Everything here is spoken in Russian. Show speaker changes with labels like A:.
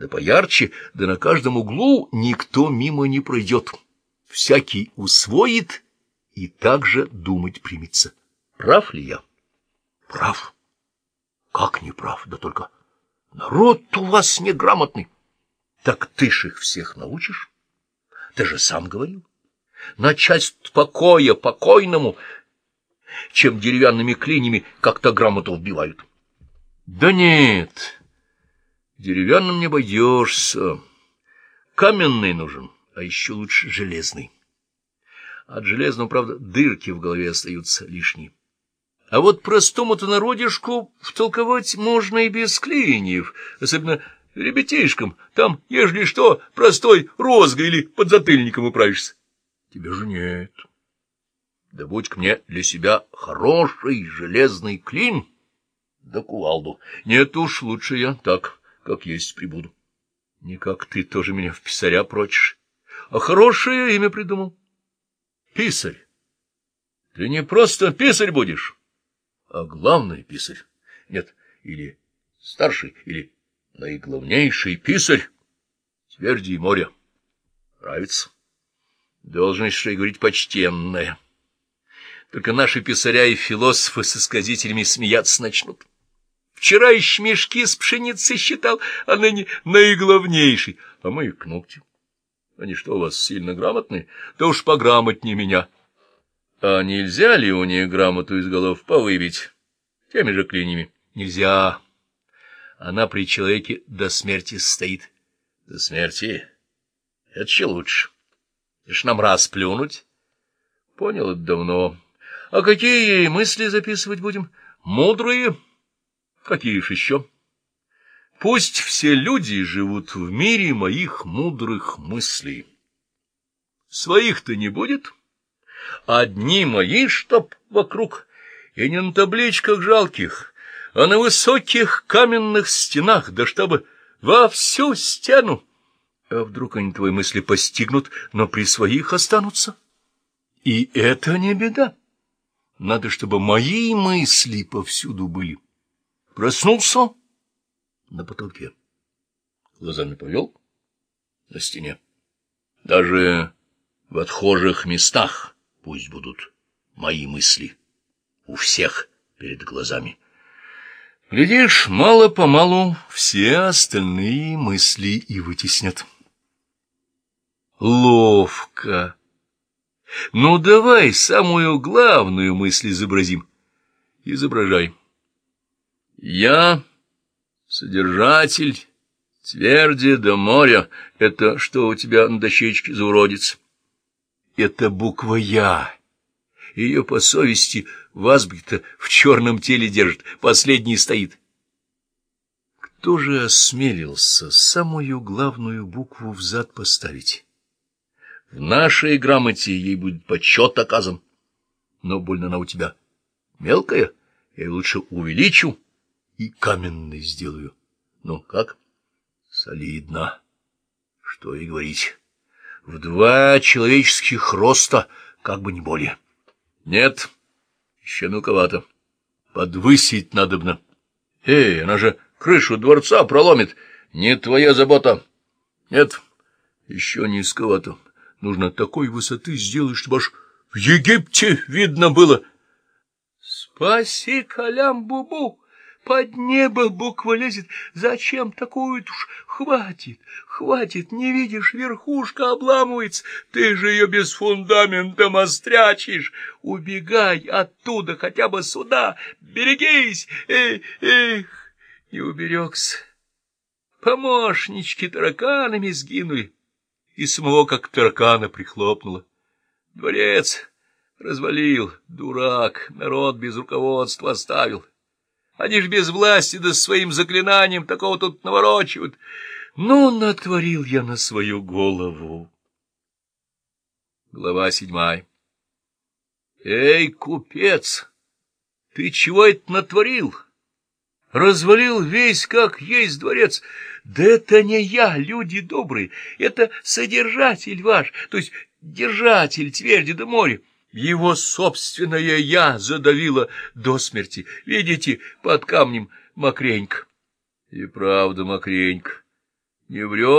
A: да поярче, да на каждом углу никто мимо не пройдет. Всякий усвоит и также думать примется. Прав ли я? Прав. Как не прав? Да только народ у вас неграмотный. Так ты ж их всех научишь? Ты же сам говорил. Начать покоя покойному, чем деревянными клинями как-то грамоту вбивают. Да нет, деревянным не обойдешься. Каменный нужен, а еще лучше железный. От железного, правда, дырки в голове остаются лишние. А вот простому-то народишку втолковать можно и без клиньев, особенно ребятишкам. Там, ежели что, простой розгой или подзатыльником управишься. Тебе же нет. Да будь к мне для себя хороший железный клин, да кувалду. Нет уж, лучше я так, как есть, прибуду. Не как ты тоже меня в писаря прочишь, а хорошее имя придумал. Писарь. Ты не просто писарь будешь, а главный писарь. Нет, или старший, или наиглавнейший писарь. Тверди моря. Нравится? Должность, что и говорить, почтенная. Только наши писаря и философы со сказителями смеяться начнут. Вчера еще мешки с пшеницей считал, а ныне наиглавнейший. А мы и к ногтю. Они что, у вас сильно грамотные? Да уж пограмотнее меня. А нельзя ли у них грамоту из голов повыбить? Теми же клинями. Нельзя. Она при человеке до смерти стоит. До смерти? Это че лучше? Лишь нам раз плюнуть? Понял это давно. А какие мысли записывать будем? Мудрые? Какие ж еще? Пусть все люди живут в мире моих мудрых мыслей. Своих-то не будет. Одни мои, чтоб вокруг, и не на табличках жалких, а на высоких каменных стенах, да чтобы во всю стену. А вдруг они твои мысли постигнут, но при своих останутся? И это не беда. Надо, чтобы мои мысли повсюду были. Проснулся на потолке. Глазами повел на стене. Даже в отхожих местах пусть будут мои мысли у всех перед глазами. Глядишь, мало-помалу все остальные мысли и вытеснят. Ловко. Ну, давай самую главную мысль изобразим. Изображай. Я содержатель тверди до моря. Это что у тебя на дощечке за уродец? Это буква «Я». Ее по совести в азбуке-то в черном теле держит, последний стоит. Кто же осмелился самую главную букву взад поставить? В нашей грамоте ей будет почет оказан. Но больно она у тебя мелкая, я ее лучше увеличу и каменной сделаю. Ну, как? Солидно. Что и говорить. В два человеческих роста, как бы не более. Нет, еще мелковато. Подвысить надобно. Эй, она же крышу дворца проломит. Не твоя забота. Нет, еще низковато. Нужно такой высоты сделать, чтобы аж в Египте видно было. Спаси Калям-Бубу! Под небо буква лезет. Зачем такую уж? Хватит, хватит, не видишь, верхушка обламывается. Ты же ее без фундамента острячишь. Убегай оттуда хотя бы сюда. Берегись. Эх, эх, не уберегся. Помощнички тараканами сгинули и самого как таракана прихлопнуло. Дворец развалил, дурак, народ без руководства оставил. Они ж без власти да своим заклинанием такого тут наворочивают. Ну, натворил я на свою голову. Глава седьмая. Эй, купец, ты чего это натворил? Развалил весь, как есть дворец. Да это не я, люди добрые, это содержатель ваш, то есть держатель тверди до моря. Его собственное «я» задавило до смерти. Видите, под камнем мокренько. И правда мокренько. Не врет